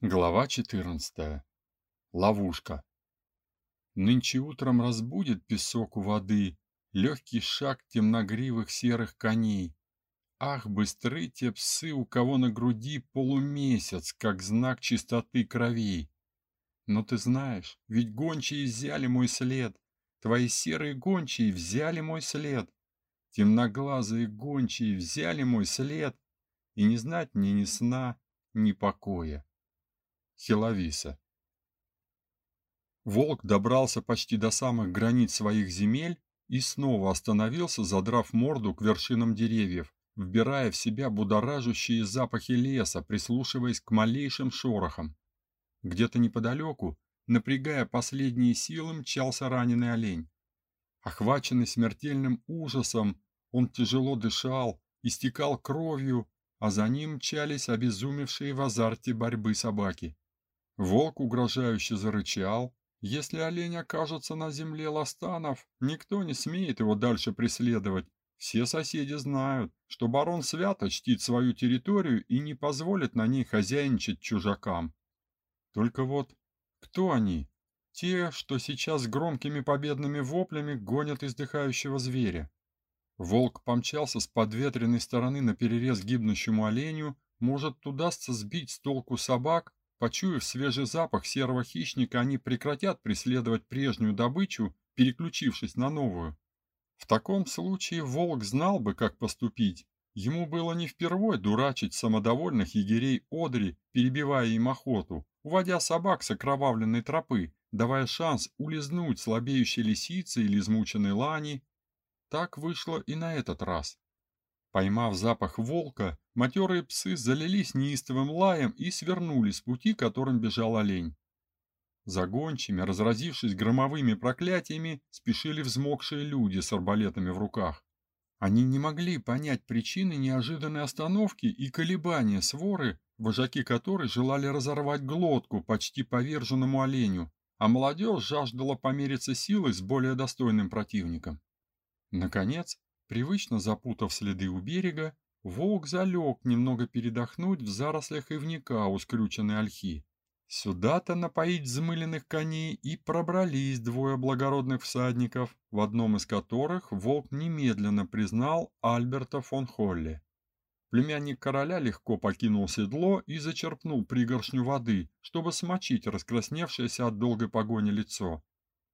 Глава 14. Ловушка. Нынче утром разбудит песок у воды, Легкий шаг темногривых серых коней. Ах, быстры те псы, у кого на груди полумесяц, Как знак чистоты кровей. Но ты знаешь, ведь гончие взяли мой след, Твои серые гончие взяли мой след, Темноглазые гончие взяли мой след, И не знать мне ни сна, ни покоя. Хиловиса. Волк добрался почти до самых границ своих земель и снова остановился, задрав морду к вершинам деревьев, вбирая в себя будоражащие запахи леса, прислушиваясь к малейшим шорохам. Где-то неподалеку, напрягая последние силы, мчался раненый олень. Охваченный смертельным ужасом, он тяжело дышал, истекал кровью, а за ним мчались обезумевшие в азарте борьбы собаки. Волк угрожающе зарычал. Если олень окажется на земле ластанов, никто не смеет его дальше преследовать. Все соседи знают, что барон свято чтит свою территорию и не позволит на ней хозяйничать чужакам. Только вот кто они? Те, что сейчас громкими победными воплями гонят издыхающего зверя. Волк помчался с подветренной стороны на перерез гибнущему оленю, может, удастся сбить с толку собак, Почуяв свежий запах серого хищника, они прекратят преследовать прежнюю добычу, переключившись на новую. В таком случае волк знал бы, как поступить. Ему было не впервой дурачить самодовольных егерей Одри, перебивая им охоту, уводя собак с окровавленной тропы, давая шанс улизнуть слабеющей лисице или измученной лани. Так вышло и на этот раз. Поймав запах волка, матерые псы залились неистовым лаем и свернули с пути, которым бежал олень. Загончими, разразившись громовыми проклятиями, спешили взмокшие люди с арбалетами в руках. Они не могли понять причины неожиданной остановки и колебания своры, вожаки которой желали разорвать глотку почти поверженному оленю, а молодежь жаждала помериться силой с более достойным противником. Наконец, Привычно запутав следы у берега, волк залег немного передохнуть в зарослях ивника у скрюченной ольхи. Сюда-то напоить взмыленных коней и пробрались двое благородных всадников, в одном из которых волк немедленно признал Альберта фон Холле. Племянник короля легко покинул седло и зачерпнул пригоршню воды, чтобы смочить раскрасневшееся от долгой погони лицо.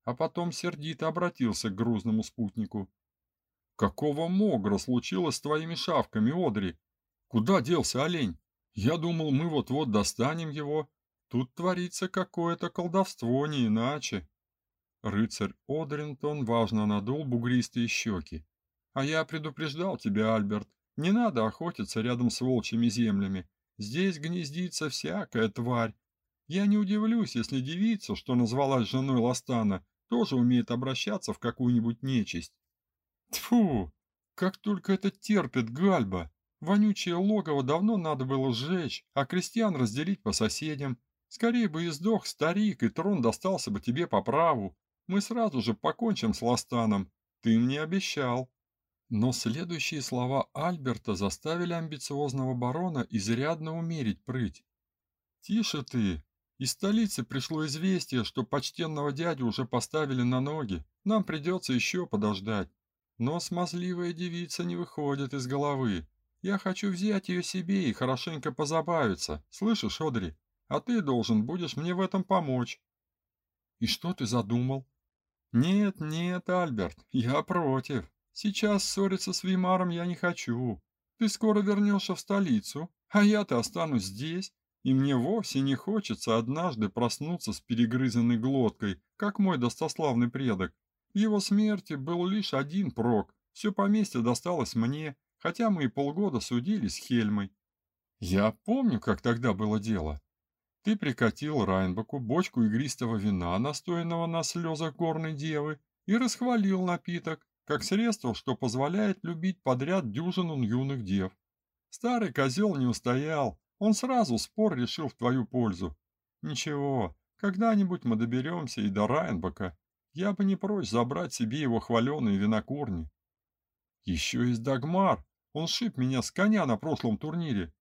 А потом сердито обратился к грузному спутнику. Какого могра случилось с твоими шавками, Одри? Куда делся олень? Я думал, мы вот-вот достанем его. Тут творится какое-то колдовство, не иначе. Рыцарь Одринтон важно надул бугристые щеки. А я предупреждал тебя, Альберт, не надо охотиться рядом с волчьими землями. Здесь гнездится всякая тварь. Я не удивлюсь, если девица, что назвалась женой Ластана, тоже умеет обращаться в какую-нибудь нечисть. Тьфу! Как только это терпит Гальба! Вонючее логово давно надо было сжечь, а крестьян разделить по соседям. Скорее бы и сдох старик, и трон достался бы тебе по праву. Мы сразу же покончим с Ластаном. Ты мне обещал. Но следующие слова Альберта заставили амбициозного барона изрядно умерить прыть. «Тише ты! Из столицы пришло известие, что почтенного дядю уже поставили на ноги. Нам придется еще подождать. Но смазливая девица не выходит из головы. Я хочу взять ее себе и хорошенько позабавиться. Слышишь, Одри? А ты должен будешь мне в этом помочь. И что ты задумал? Нет, нет, Альберт, я против. Сейчас ссориться с Вимаром я не хочу. Ты скоро вернешься в столицу, а я-то останусь здесь, и мне вовсе не хочется однажды проснуться с перегрызенной глоткой, как мой достославный предок. Его смерти был лишь один прок. Все поместье досталось мне, хотя мы и полгода судили с Хельмой. Я помню, как тогда было дело. Ты прикатил Райнбаку бочку игристого вина, настоянного на слезах горной девы, и расхвалил напиток, как средство, что позволяет любить подряд дюжину юных дев. Старый козел не устоял, он сразу спор решил в твою пользу. Ничего, когда-нибудь мы доберемся и до Райнбака, я бы не прочь забрать себе его хваленые винокурни. Еще есть Дагмар. Он шип меня с коня на прошлом турнире.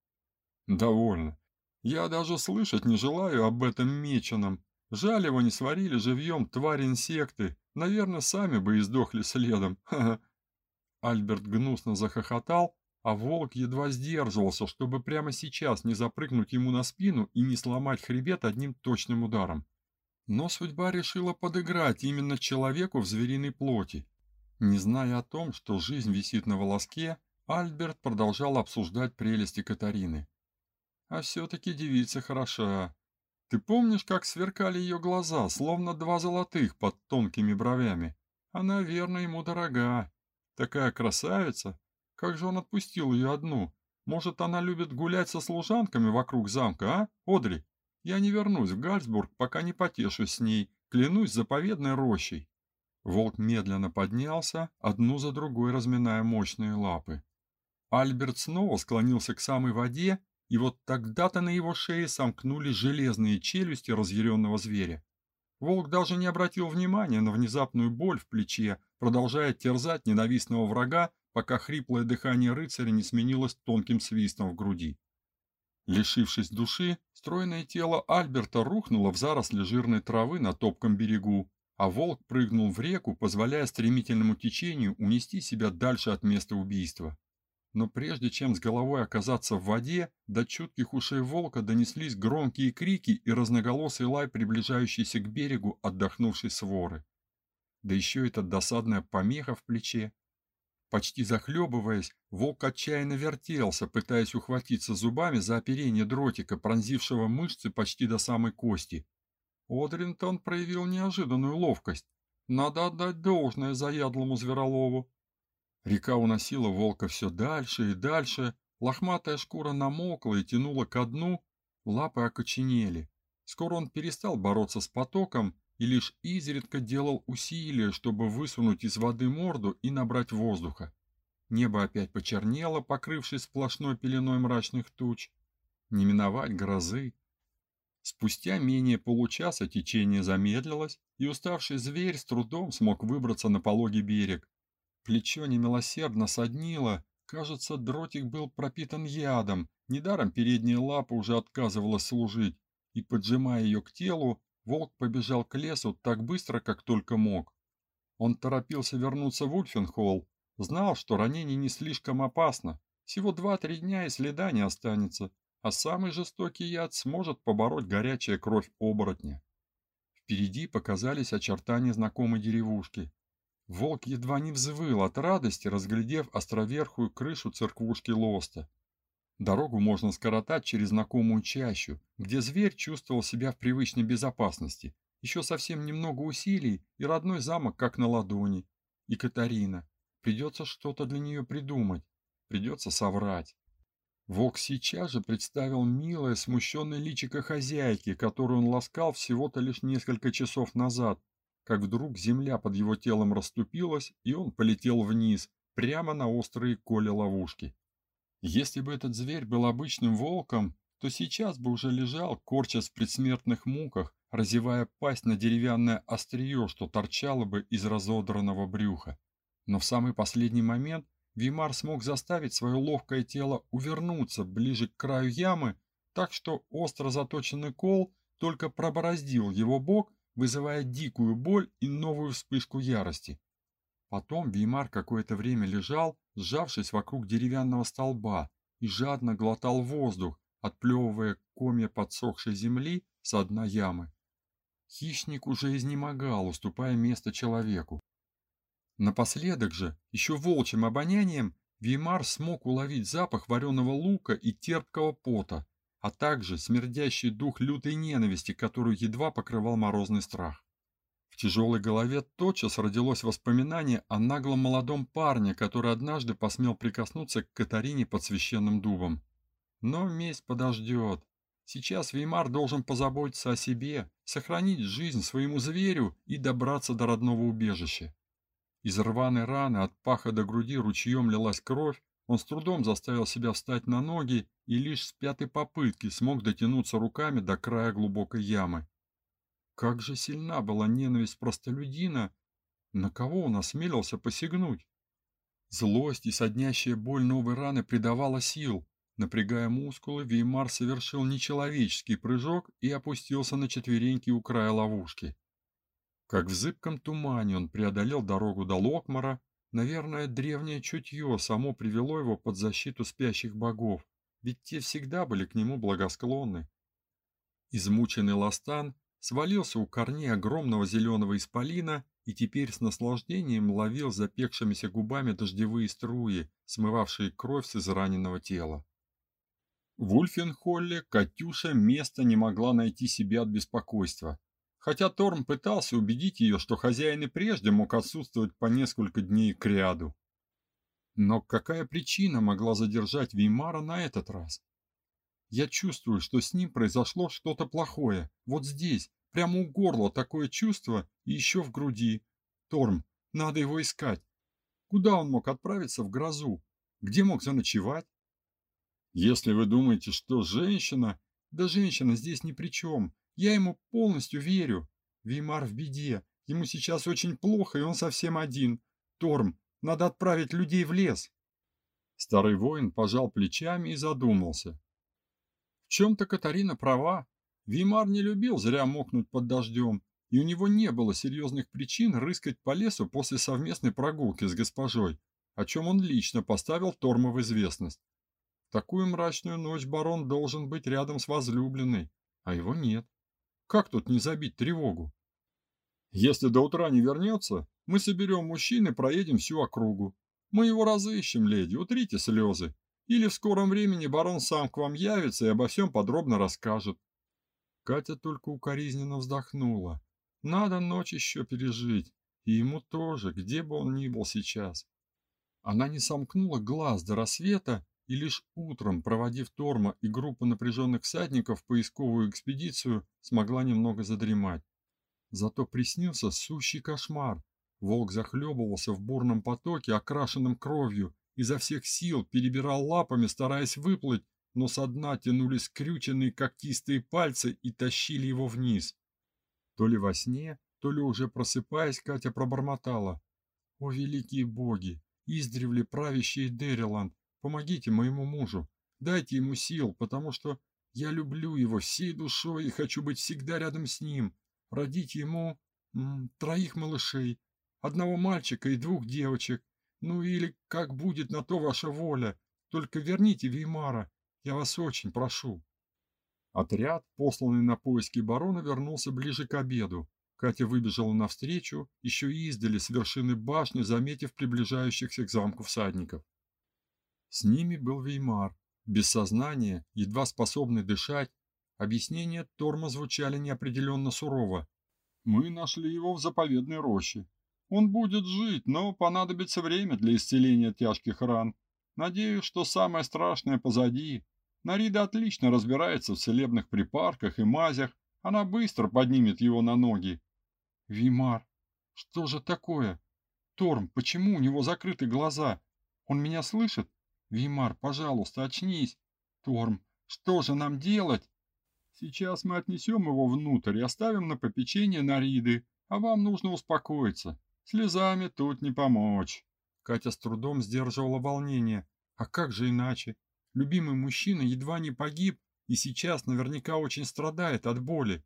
Довольно. Я даже слышать не желаю об этом меченом. Жаль его не сварили живьем твари-инсекты. Наверное, сами бы и сдохли следом. Ха -ха. Альберт гнусно захохотал, а волк едва сдерживался, чтобы прямо сейчас не запрыгнуть ему на спину и не сломать хребет одним точным ударом. Но судьба решила подыграть именно человеку в звериной плоти. Не зная о том, что жизнь висит на волоске, Альберт продолжал обсуждать прелести Катарины. А все-таки девица хороша. Ты помнишь, как сверкали ее глаза, словно два золотых под тонкими бровями? Она верно ему дорога. Такая красавица. Как же он отпустил ее одну? Может, она любит гулять со служанками вокруг замка, а, Одри? Я не вернусь в Гальсбург, пока не потешусь с ней, клянусь заповедной рощей. Волк медленно поднялся, одну за другой разминая мощные лапы. Альберт снова склонился к самой воде, и вот тогда-то на его шее сомкнулись железные челюсти разъяренного зверя. Волк даже не обратил внимания на внезапную боль в плече, продолжая терзать ненавистного врага, пока хриплое дыхание рыцаря не сменилось тонким свистом в груди. Лишившись души, стройное тело Альберта рухнуло в заросли жирной травы на топком берегу, а волк прыгнул в реку, позволяя стремительному течению унести себя дальше от места убийства. Но прежде чем с головой оказаться в воде, до чутких ушей волка донеслись громкие крики и разноголосый лай, приближающийся к берегу отдохнувшей своры. Да еще эта досадная помеха в плече. Почти захлебываясь, волк отчаянно вертелся, пытаясь ухватиться зубами за оперение дротика, пронзившего мышцы почти до самой кости. Одринтон проявил неожиданную ловкость. Надо отдать должное заядлому зверолову. Река уносила волка все дальше и дальше, лохматая шкура намокла и тянула ко дну, лапы окоченели. Скоро он перестал бороться с потоком и лишь изредка делал усилия, чтобы высунуть из воды морду и набрать воздуха. Небо опять почернело, покрывшись сплошной пеленой мрачных туч. Не миновать грозы. Спустя менее получаса течение замедлилось, и уставший зверь с трудом смог выбраться на пологий берег. Плечо немилосердно соднило, кажется, дротик был пропитан ядом, недаром передняя лапа уже отказывалась служить, и, поджимая ее к телу, волк побежал к лесу так быстро, как только мог. Он торопился вернуться в Ульфенхолл, знал, что ранение не слишком опасно, всего два-три дня и следа не останется, а самый жестокий яд сможет побороть горячая кровь оборотня. Впереди показались очертания знакомой деревушки. Волк едва не взвыл от радости, разглядев островерхую крышу церквушки Лоста. Дорогу можно скоротать через знакомую чащу, где зверь чувствовал себя в привычной безопасности. Еще совсем немного усилий, и родной замок как на ладони. И Катарина. Придется что-то для нее придумать. Придется соврать. Волк сейчас же представил милое, смущенное личико хозяйки, которую он ласкал всего-то лишь несколько часов назад, как вдруг земля под его телом расступилась, и он полетел вниз, прямо на острые коли ловушки. Если бы этот зверь был обычным волком, то сейчас бы уже лежал, корчась в предсмертных муках, разевая пасть на деревянное острие, что торчало бы из разодранного брюха. Но в самый последний момент Вимар смог заставить свое ловкое тело увернуться ближе к краю ямы, так что остро заточенный кол только пробороздил его бок вызывая дикую боль и новую вспышку ярости. Потом Веймар какое-то время лежал, сжавшись вокруг деревянного столба, и жадно глотал воздух, отплевывая комья подсохшей земли с дна ямы. Хищник уже изнемогал, уступая место человеку. Напоследок же, еще волчьим обонянием, Веймар смог уловить запах вареного лука и терпкого пота, а также смердящий дух лютой ненависти, которую едва покрывал морозный страх. Тяжелой голове тотчас родилось воспоминание о наглом молодом парне, который однажды посмел прикоснуться к Катарине под священным дубом. Но месть подождет. Сейчас Веймар должен позаботиться о себе, сохранить жизнь своему зверю и добраться до родного убежища. Из рваной раны от паха до груди ручьем лилась кровь, он с трудом заставил себя встать на ноги и лишь с пятой попытки смог дотянуться руками до края глубокой ямы. Как же сильна была ненависть простолюдина, на кого он осмелился посягнуть. Злость и соднящая боль новой раны придавала сил. Напрягая мускулы, Веймар совершил нечеловеческий прыжок и опустился на четвереньки у края ловушки. Как в зыбком тумане он преодолел дорогу до Локмара, наверное, древнее чутье само привело его под защиту спящих богов, ведь те всегда были к нему благосклонны. Измученный Ластан свалился у корней огромного зеленого исполина и теперь с наслаждением ловил запекшимися губами дождевые струи, смывавшие кровь с израненного тела. В Ульфенхолле Катюша места не могла найти себе от беспокойства, хотя Торм пытался убедить ее, что хозяин и прежде мог отсутствовать по несколько дней к ряду. Но какая причина могла задержать Веймара на этот раз? Я чувствую, что с ним произошло что-то плохое. Вот здесь, прямо у горла такое чувство и еще в груди. Торм, надо его искать. Куда он мог отправиться в грозу? Где мог заночевать? Если вы думаете, что женщина... Да женщина здесь ни при чем. Я ему полностью верю. Веймар в беде. Ему сейчас очень плохо, и он совсем один. Торм, надо отправить людей в лес. Старый воин пожал плечами и задумался. В чем-то Катарина права. Веймар не любил зря мокнуть под дождем, и у него не было серьезных причин рыскать по лесу после совместной прогулки с госпожой, о чем он лично поставил Торма в известность такую мрачную ночь барон должен быть рядом с возлюбленной, а его нет. Как тут не забить тревогу? Если до утра не вернется, мы соберем мужчин и проедем всю округу. Мы его разыщем, леди, утрите слезы. Или в скором времени барон сам к вам явится и обо всем подробно расскажет. Катя только укоризненно вздохнула. Надо ночь еще пережить, и ему тоже, где бы он ни был сейчас. Она не сомкнула глаз до рассвета и лишь утром, проводив Торма и группу напряженных всадников в поисковую экспедицию, смогла немного задремать. Зато приснился сущий кошмар. Волк захлебывался в бурном потоке, окрашенном кровью, изо всех сил перебирал лапами, стараясь выплыть, но со дна тянулись скрюченные когтистые пальцы и тащили его вниз. То ли во сне, то ли уже просыпаясь, Катя пробормотала. «О, великие боги! Издревле правящий Дериланд! Помогите моему мужу, дайте ему сил, потому что я люблю его всей душой и хочу быть всегда рядом с ним, родить ему м, троих малышей, одного мальчика и двух девочек. Ну или как будет на то ваша воля, только верните Веймара, я вас очень прошу. Отряд, посланный на поиски барона, вернулся ближе к обеду. Катя выбежала навстречу, еще и издали с вершины башни, заметив приближающихся к замку всадников. С ними был Веймар, без сознания, едва способный дышать. Объяснения Торма звучали неопределенно сурово. «Мы нашли его в заповедной роще. Он будет жить, но понадобится время для исцеления тяжких ран. Надеюсь, что самое страшное позади. Нарида отлично разбирается в целебных припарках и мазях. Она быстро поднимет его на ноги. Вимар, что же такое? Торм, почему у него закрыты глаза? Он меня слышит? Вимар, пожалуйста, очнись. Торм, что же нам делать? Сейчас мы отнесем его внутрь и оставим на попечение Нариды, а вам нужно успокоиться. Слезами тут не помочь. Катя с трудом сдерживала волнение. А как же иначе? Любимый мужчина едва не погиб и сейчас наверняка очень страдает от боли.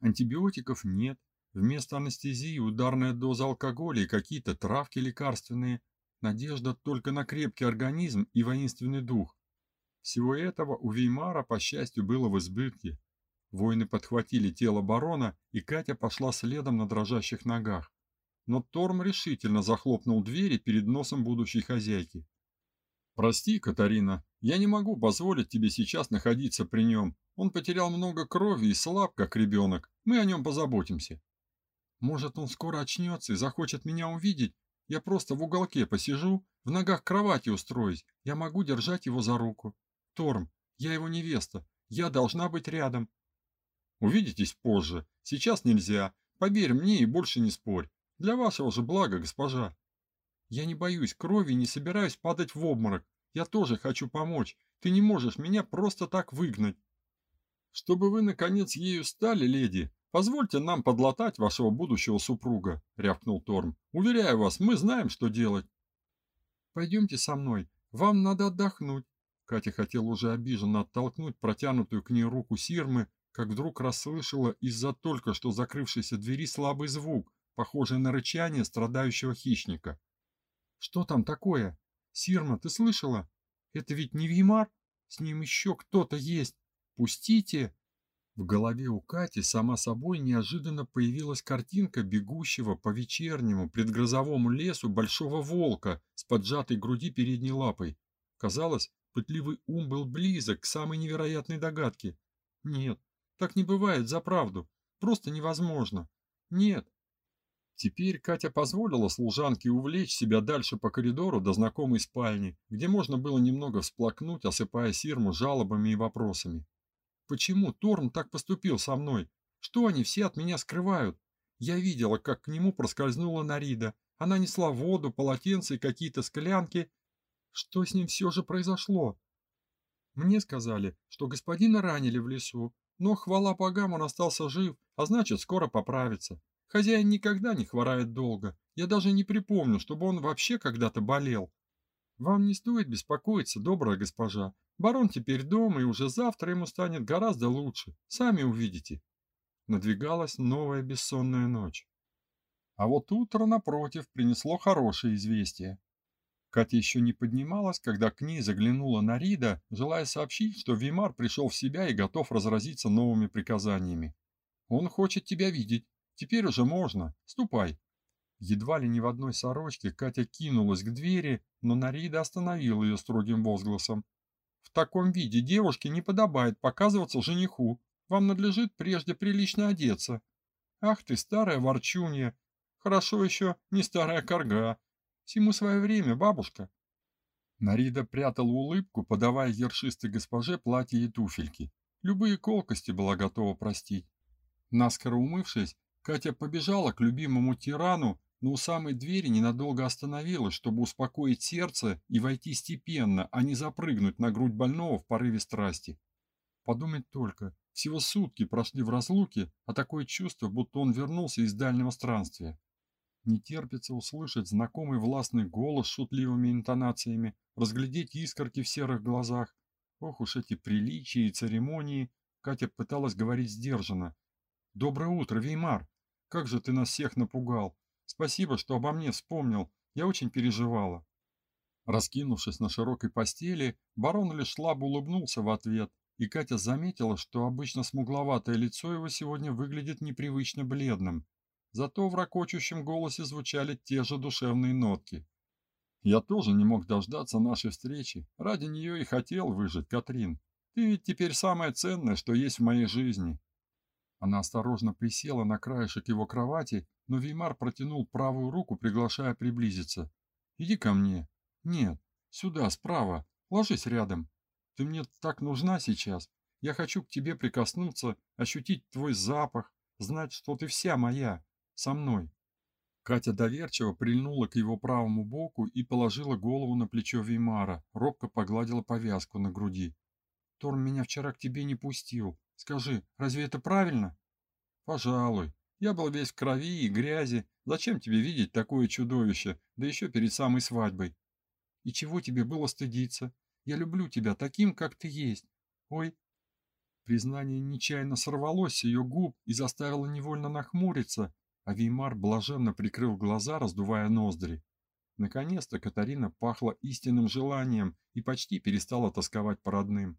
Антибиотиков нет. Вместо анестезии ударная доза алкоголя и какие-то травки лекарственные. Надежда только на крепкий организм и воинственный дух. Всего этого у Веймара, по счастью, было в избытке. Воины подхватили тело барона, и Катя пошла следом на дрожащих ногах. Но Торм решительно захлопнул двери перед носом будущей хозяйки. «Прости, Катарина, я не могу позволить тебе сейчас находиться при нем. Он потерял много крови и слаб, как ребенок. Мы о нем позаботимся». «Может, он скоро очнется и захочет меня увидеть, я просто в уголке посижу, в ногах кровати устроюсь. Я могу держать его за руку. Торм, я его невеста. Я должна быть рядом. Увидитесь позже. Сейчас нельзя. Поверь мне и больше не спорь. Для вашего же блага, госпожа. Я не боюсь крови и не собираюсь падать в обморок. Я тоже хочу помочь. Ты не можешь меня просто так выгнать. Чтобы вы, наконец, ею стали, леди, Позвольте нам подлатать вашего будущего супруга, рявкнул Торм. Уверяю вас, мы знаем, что делать. Пойдемте со мной. Вам надо отдохнуть. Катя хотела уже обиженно оттолкнуть протянутую к ней руку Сирмы, как вдруг расслышала из-за только что закрывшейся двери слабый звук, похожий на рычание страдающего хищника. «Что там такое? Сирма, ты слышала? Это ведь не Вимар? С ним еще кто-то есть. Пустите!» В голове у Кати сама собой неожиданно появилась картинка бегущего по вечернему предгрозовому лесу большого волка с поджатой груди передней лапой. Казалось, пытливый ум был близок к самой невероятной догадке. Нет, так не бывает за правду. Просто невозможно. Нет. Теперь Катя позволила служанке увлечь себя дальше по коридору до знакомой спальни, где можно было немного всплакнуть, осыпая Сирму жалобами и вопросами. Почему Торн так поступил со мной? Что они все от меня скрывают? Я видела, как к нему проскользнула Нарида. Она несла воду, полотенце и какие-то склянки. Что с ним все же произошло? Мне сказали, что господина ранили в лесу, но, хвала богам, он остался жив, а значит, скоро поправится. Хозяин никогда не хворает долго. Я даже не припомню, чтобы он вообще когда-то болел. Вам не стоит беспокоиться, добрая госпожа. Барон теперь дома, и уже завтра ему станет гораздо лучше. Сами увидите. Надвигалась новая бессонная ночь. А вот утро, напротив, принесло хорошее известие. Катя еще не поднималась, когда к ней заглянула Нарида, желая сообщить, что Вимар пришел в себя и готов разразиться новыми приказаниями. «Он хочет тебя видеть. Теперь уже можно. Ступай». Едва ли не в одной сорочке Катя кинулась к двери, но Нарида остановила ее строгим возгласом. В таком виде девушке не подобает показываться жениху. Вам надлежит прежде прилично одеться. Ах ты, старая ворчунья. Хорошо еще не старая корга. Всему свое время, бабушка. Нарида прятала улыбку, подавая ершистой госпоже платье и туфельки. Любые колкости была готова простить. Наскоро умывшись, Катя побежала к любимому тирану но у самой двери ненадолго остановилась, чтобы успокоить сердце и войти степенно, а не запрыгнуть на грудь больного в порыве страсти. Подумать только, всего сутки прошли в разлуке, а такое чувство, будто он вернулся из дальнего странствия. Не терпится услышать знакомый властный голос с шутливыми интонациями, разглядеть искорки в серых глазах. Ох уж эти приличия и церемонии, Катя пыталась говорить сдержанно. «Доброе утро, Веймар! Как же ты нас всех напугал! Спасибо, что обо мне вспомнил. Я очень переживала. Раскинувшись на широкой постели, барон лишь слабо улыбнулся в ответ, и Катя заметила, что обычно смугловатое лицо его сегодня выглядит непривычно бледным. Зато в ракочущем голосе звучали те же душевные нотки. «Я тоже не мог дождаться нашей встречи. Ради нее и хотел выжить, Катрин. Ты ведь теперь самое ценное, что есть в моей жизни». Она осторожно присела на краешек его кровати но Веймар протянул правую руку, приглашая приблизиться. «Иди ко мне». «Нет, сюда, справа. Ложись рядом. Ты мне так нужна сейчас. Я хочу к тебе прикоснуться, ощутить твой запах, знать, что ты вся моя, со мной». Катя доверчиво прильнула к его правому боку и положила голову на плечо Веймара, робко погладила повязку на груди. «Торм меня вчера к тебе не пустил. Скажи, разве это правильно?» «Пожалуй. Я был весь в крови и грязи. Зачем тебе видеть такое чудовище, да еще перед самой свадьбой? И чего тебе было стыдиться? Я люблю тебя таким, как ты есть. Ой. Признание нечаянно сорвалось с ее губ и заставило невольно нахмуриться, а Веймар блаженно прикрыл глаза, раздувая ноздри. Наконец-то Катарина пахла истинным желанием и почти перестала тосковать по родным.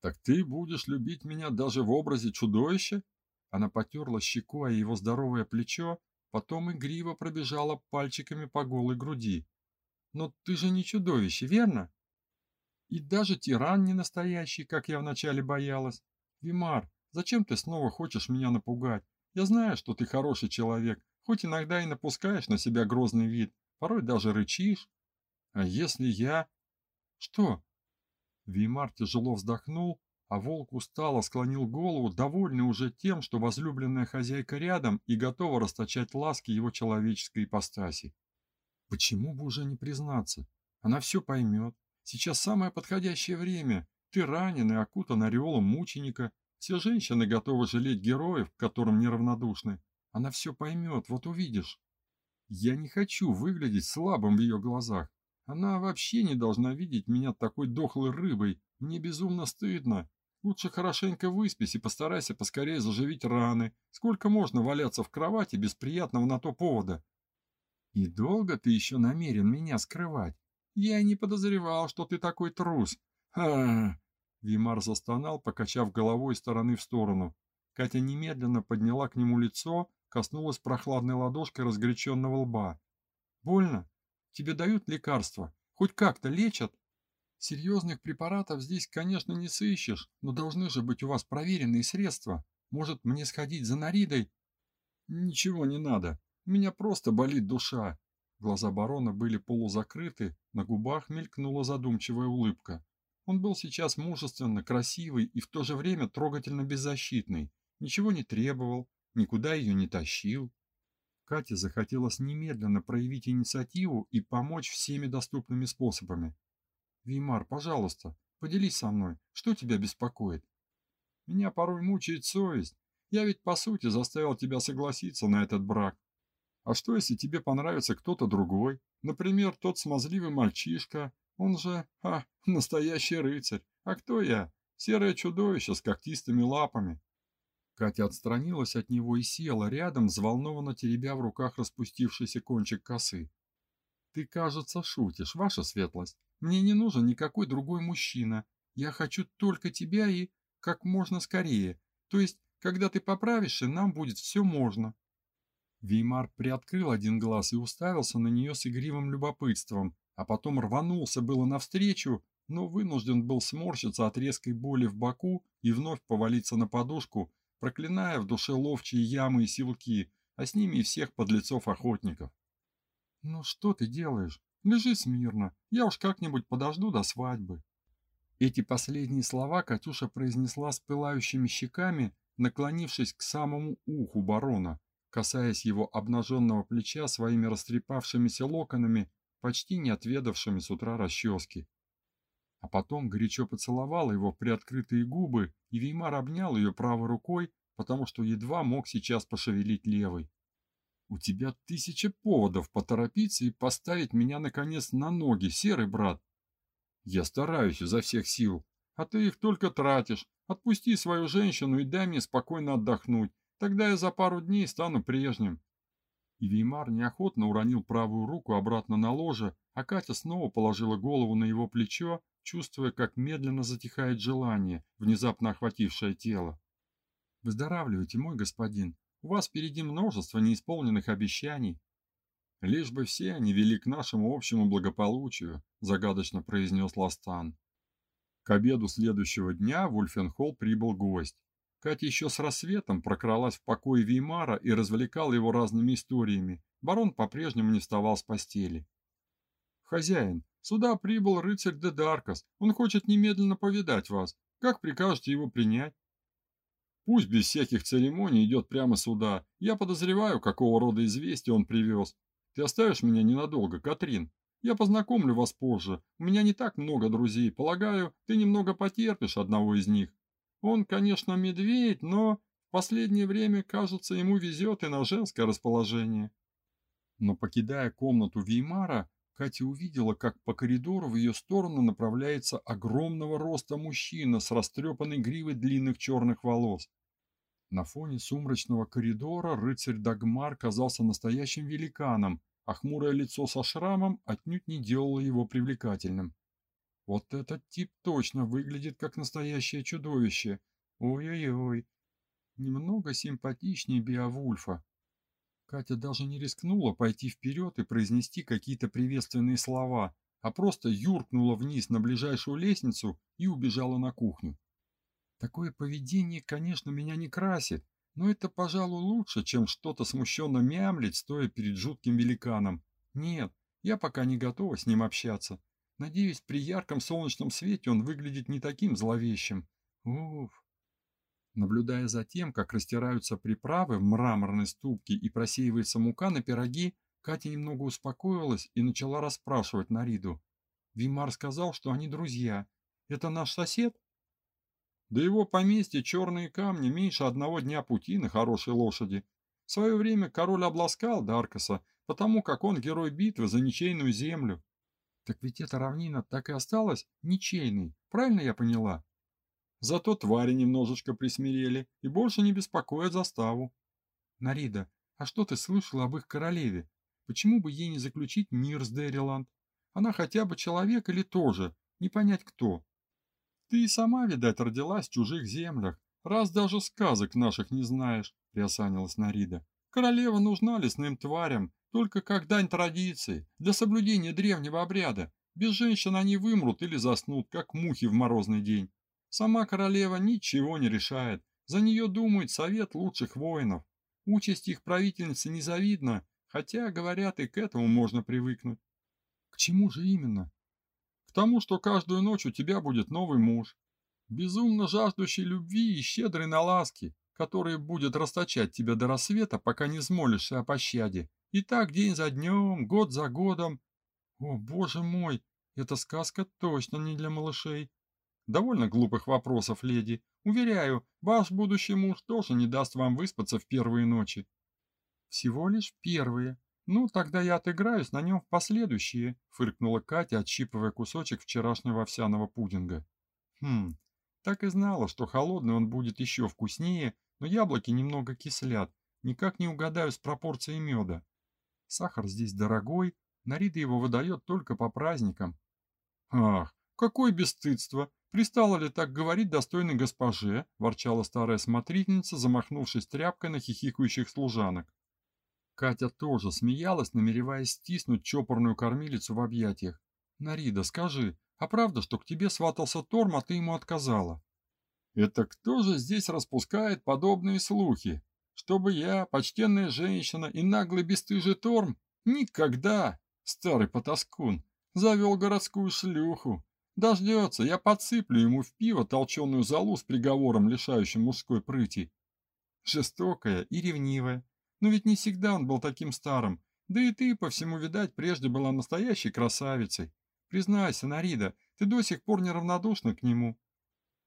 «Так ты будешь любить меня даже в образе чудовища?» Она потерла щеку о его здоровое плечо, потом игриво пробежала пальчиками по голой груди. «Но ты же не чудовище, верно?» «И даже тиран не настоящий, как я вначале боялась. Вимар, зачем ты снова хочешь меня напугать? Я знаю, что ты хороший человек, хоть иногда и напускаешь на себя грозный вид, порой даже рычишь. А если я...» «Что?» Вимар тяжело вздохнул, а волк устало склонил голову, довольный уже тем, что возлюбленная хозяйка рядом и готова расточать ласки его человеческой ипостаси. Почему бы уже не признаться? Она все поймет. Сейчас самое подходящее время. Ты ранен и окутан ореолом мученика. Все женщины готовы жалеть героев, которым неравнодушны. Она все поймет, вот увидишь. Я не хочу выглядеть слабым в ее глазах. Она вообще не должна видеть меня такой дохлой рыбой. Мне безумно стыдно. Лучше хорошенько выспись и постарайся поскорее заживить раны. Сколько можно валяться в кровати без приятного на то повода? И долго ты еще намерен меня скрывать? Я не подозревал, что ты такой трус. Ха! Вимар застонал, покачав головой из стороны в сторону. Катя немедленно подняла к нему лицо, коснулась прохладной ладошкой разгоряченного лба. Больно? Тебе дают лекарства? Хоть как-то лечат? Серьезных препаратов здесь, конечно, не сыщешь, но должны же быть у вас проверенные средства. Может, мне сходить за Наридой? Ничего не надо. У меня просто болит душа. Глаза барона были полузакрыты, на губах мелькнула задумчивая улыбка. Он был сейчас мужественно, красивый и в то же время трогательно беззащитный. Ничего не требовал, никуда ее не тащил. Кате захотелось немедленно проявить инициативу и помочь всеми доступными способами. «Веймар, пожалуйста, поделись со мной, что тебя беспокоит?» «Меня порой мучает совесть. Я ведь, по сути, заставил тебя согласиться на этот брак. А что, если тебе понравится кто-то другой? Например, тот смазливый мальчишка. Он же, а, настоящий рыцарь. А кто я? Серое чудовище с когтистыми лапами. Катя отстранилась от него и села рядом, взволнованно теребя в руках распустившийся кончик косы. «Ты, кажется, шутишь, ваша светлость. Мне не нужен никакой другой мужчина. Я хочу только тебя и как можно скорее. То есть, когда ты поправишься, нам будет все можно». Веймар приоткрыл один глаз и уставился на нее с игривым любопытством, а потом рванулся было навстречу, но вынужден был сморщиться от резкой боли в боку и вновь повалиться на подушку, проклиная в душе ловчие ямы и силки, а с ними и всех подлецов-охотников. «Ну что ты делаешь? Лежи смирно, я уж как-нибудь подожду до свадьбы». Эти последние слова Катюша произнесла с пылающими щеками, наклонившись к самому уху барона, касаясь его обнаженного плеча своими растрепавшимися локонами, почти не отведавшими с утра расчески. А потом горячо поцеловала его в приоткрытые губы, и Веймар обнял ее правой рукой, потому что едва мог сейчас пошевелить левой. «У тебя тысяча поводов поторопиться и поставить меня, наконец, на ноги, серый брат!» «Я стараюсь изо всех сил, а ты их только тратишь. Отпусти свою женщину и дай мне спокойно отдохнуть, тогда я за пару дней стану прежним». И Веймар неохотно уронил правую руку обратно на ложе, а Катя снова положила голову на его плечо, чувствуя, как медленно затихает желание, внезапно охватившее тело. «Выздоравливайте, мой господин. У вас впереди множество неисполненных обещаний». «Лишь бы все они вели к нашему общему благополучию», – загадочно произнес Ластан. К обеду следующего дня в Ульфенхолл прибыл гость. Катя еще с рассветом прокралась в покой Веймара и развлекала его разными историями. Барон по-прежнему не вставал с постели. «Хозяин, Сюда прибыл рыцарь Дедаркас. Он хочет немедленно повидать вас. Как прикажете его принять? Пусть без всяких церемоний идет прямо сюда. Я подозреваю, какого рода известие он привез. Ты оставишь меня ненадолго, Катрин? Я познакомлю вас позже. У меня не так много друзей. Полагаю, ты немного потерпишь одного из них. Он, конечно, медведь, но в последнее время, кажется, ему везет и на женское расположение. Но покидая комнату Веймара, Катя увидела, как по коридору в ее сторону направляется огромного роста мужчина с растрепанной гривой длинных черных волос. На фоне сумрачного коридора рыцарь Дагмар казался настоящим великаном, а хмурое лицо со шрамом отнюдь не делало его привлекательным. Вот этот тип точно выглядит как настоящее чудовище. Ой-ой-ой. Немного симпатичнее Биовульфа. Катя даже не рискнула пойти вперед и произнести какие-то приветственные слова, а просто юркнула вниз на ближайшую лестницу и убежала на кухню. Такое поведение, конечно, меня не красит, но это, пожалуй, лучше, чем что-то смущенно мямлить, стоя перед жутким великаном. Нет, я пока не готова с ним общаться. Надеюсь, при ярком солнечном свете он выглядит не таким зловещим. Уф. Наблюдая за тем, как растираются приправы в мраморной ступке и просеивается мука на пироги, Катя немного успокоилась и начала расспрашивать Нариду. Вимар сказал, что они друзья. Это наш сосед? Да его поместье черные камни меньше одного дня пути на хорошей лошади. В свое время король обласкал Даркаса, потому как он герой битвы за ничейную землю. Так ведь эта равнина так и осталась ничейной, правильно я поняла? Зато твари немножечко присмирели и больше не беспокоят заставу. Нарида, а что ты слышала об их королеве? Почему бы ей не заключить мир с Дэриланд? Она хотя бы человек или тоже, не понять кто. Ты и сама, видать, родилась в чужих землях, раз даже сказок наших не знаешь, приосанилась Нарида. Королева нужна лесным тварям, только как дань традиции, для соблюдения древнего обряда. Без женщин они вымрут или заснут, как мухи в морозный день. Сама королева ничего не решает, за нее думает совет лучших воинов. Участь их правительницы незавидна, хотя, говорят, и к этому можно привыкнуть. К чему же именно? К тому, что каждую ночь у тебя будет новый муж, безумно жаждущий любви и щедрый на ласки, который будет расточать тебя до рассвета, пока не взмолишься о пощаде. И так день за днем, год за годом. О, боже мой, эта сказка точно не для малышей. Довольно глупых вопросов, леди. Уверяю, ваш будущий муж тоже не даст вам выспаться в первые ночи. Всего лишь первые. Ну, тогда я отыграюсь на нем в последующие, фыркнула Катя, отщипывая кусочек вчерашнего овсяного пудинга. Хм, так и знала, что холодный он будет еще вкуснее, но яблоки немного кислят. Никак не угадаю с пропорцией меда. Сахар здесь дорогой, Нарида его выдает только по праздникам. Ах, какое бесстыдство! Пристало ли так говорить достойной госпоже? ворчала старая смотрительница, замахнувшись тряпкой на хихикающих служанок. Катя тоже смеялась, намереваясь стиснуть чопорную кормилицу в объятиях. Нарида, скажи, а правда, что к тебе сватался Торм, а ты ему отказала? Это кто же здесь распускает подобные слухи? Чтобы я, почтенная женщина и наглый бесстыжий Торм, никогда, старый потаскун, завел городскую шлюху. Дождется, я подсыплю ему в пиво толченую залу с приговором, лишающим мужской прыти. Жестокая и ревнивая. Но ведь не всегда он был таким старым. Да и ты, по всему видать, прежде была настоящей красавицей. Признайся, Нарида, ты до сих пор неравнодушна к нему.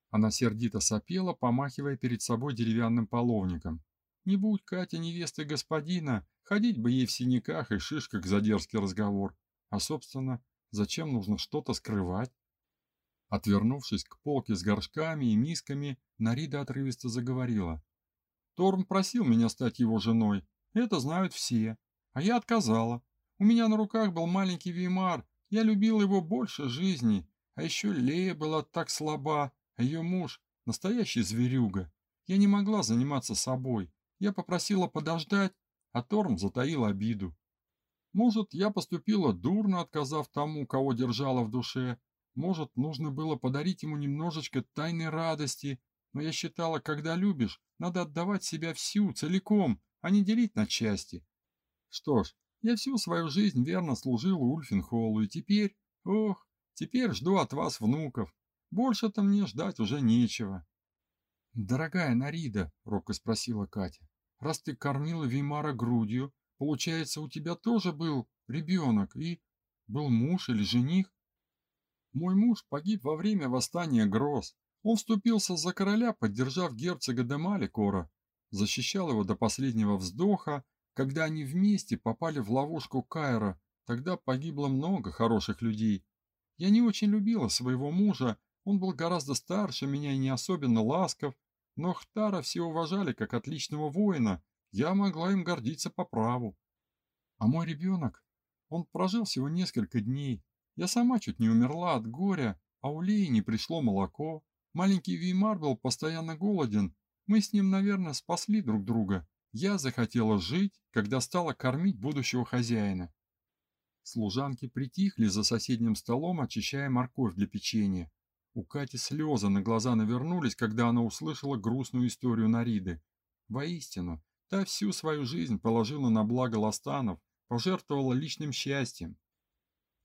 Она сердито сопела, помахивая перед собой деревянным половником. Не будь Катя невестой господина, ходить бы ей в синяках и шишках за дерзкий разговор. А, собственно, зачем нужно что-то скрывать? Отвернувшись к полке с горшками и мисками, Нарида отрывисто заговорила. Торм просил меня стать его женой. Это знают все. А я отказала. У меня на руках был маленький Веймар. Я любил его больше жизни. А еще Лея была так слаба, а ее муж – настоящий зверюга. Я не могла заниматься собой. Я попросила подождать, а Торм затаил обиду. Может, я поступила дурно, отказав тому, кого держала в душе. Может, нужно было подарить ему немножечко тайной радости. Но я считала, когда любишь, надо отдавать себя всю, целиком, а не делить на части. Что ж, я всю свою жизнь верно служил Ульфенхоллу, и теперь, ох, теперь жду от вас внуков. Больше-то мне ждать уже нечего. Дорогая Нарида, робко спросила Катя, раз ты кормила Веймара грудью, получается, у тебя тоже был ребенок и был муж или жених? Мой муж погиб во время восстания Гроз. Он вступился за короля, поддержав герцога де Маликора, защищал его до последнего вздоха. Когда они вместе попали в ловушку Кайра, тогда погибло много хороших людей. Я не очень любила своего мужа, он был гораздо старше меня и не особенно ласков, но Хтара все уважали как отличного воина, я могла им гордиться по праву. А мой ребенок, он прожил всего несколько дней. Я сама чуть не умерла от горя, а у Леи не пришло молоко. Маленький Веймар был постоянно голоден. Мы с ним, наверное, спасли друг друга. Я захотела жить, когда стала кормить будущего хозяина. Служанки притихли за соседним столом, очищая морковь для печенья. У Кати слезы на глаза навернулись, когда она услышала грустную историю Нариды. Воистину, та всю свою жизнь положила на благо Ластанов, пожертвовала личным счастьем.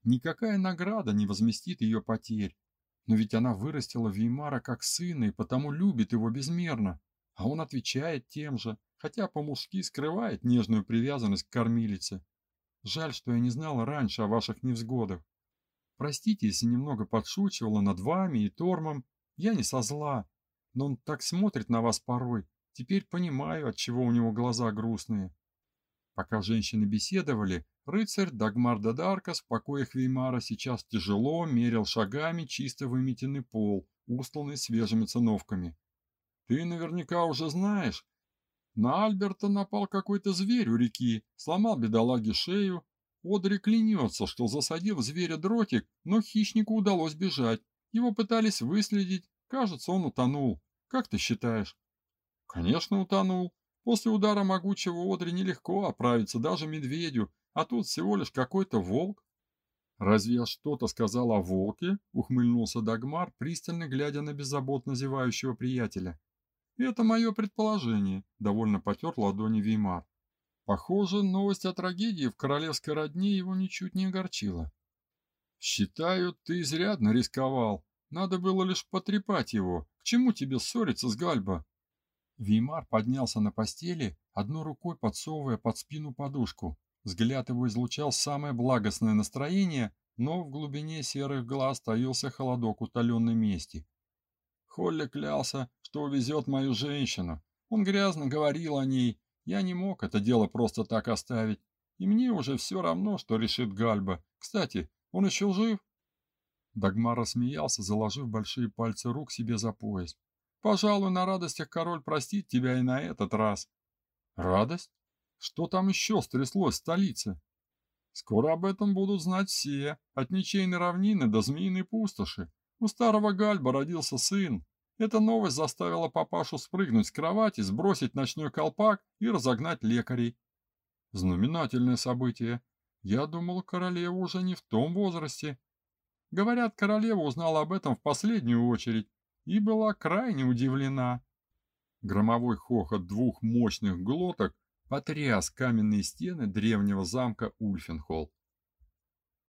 Никакая награда не возместит ее потерь. Но ведь она вырастила Веймара как сына и потому любит его безмерно. А он отвечает тем же, хотя по-мужски скрывает нежную привязанность к кормилице. Жаль, что я не знала раньше о ваших невзгодах. Простите, если немного подшучивала над вами и Тормом. Я не со зла. Но он так смотрит на вас порой. Теперь понимаю, от чего у него глаза грустные. Пока женщины беседовали, рыцарь Дагмар Дадарка в покоях Веймара сейчас тяжело мерил шагами чисто выметенный пол, устланный свежими циновками. «Ты наверняка уже знаешь. На Альберта напал какой-то зверь у реки, сломал бедолаге шею. Одри клянется, что засадил зверя дротик, но хищнику удалось бежать. Его пытались выследить. Кажется, он утонул. Как ты считаешь?» «Конечно, утонул. После удара могучего Одри нелегко оправиться даже медведю, а тут всего лишь какой-то волк. «Разве я что-то сказал о волке?» — ухмыльнулся Дагмар, пристально глядя на беззаботно зевающего приятеля. «Это мое предположение», — довольно потер ладони Веймар. Похоже, новость о трагедии в королевской родне его ничуть не огорчила. «Считаю, ты изрядно рисковал. Надо было лишь потрепать его. К чему тебе ссориться с Гальбо?» Веймар поднялся на постели, одной рукой подсовывая под спину подушку. Взгляд его излучал самое благостное настроение, но в глубине серых глаз таился холодок утоленной мести. Холли клялся, что увезет мою женщину. Он грязно говорил о ней. Я не мог это дело просто так оставить. И мне уже все равно, что решит Гальба. Кстати, он еще жив? Дагмар рассмеялся, заложив большие пальцы рук себе за пояс. Пожалуй, на радостях король простит тебя и на этот раз. Радость? Что там еще стряслось в столице? Скоро об этом будут знать все, от ничейной равнины до змеиной пустоши. У старого Гальба родился сын. Эта новость заставила папашу спрыгнуть с кровати, сбросить ночной колпак и разогнать лекарей. Знаменательное событие. Я думал, королева уже не в том возрасте. Говорят, королева узнала об этом в последнюю очередь и была крайне удивлена. Громовой хохот двух мощных глоток потряс каменные стены древнего замка Ульфенхолл.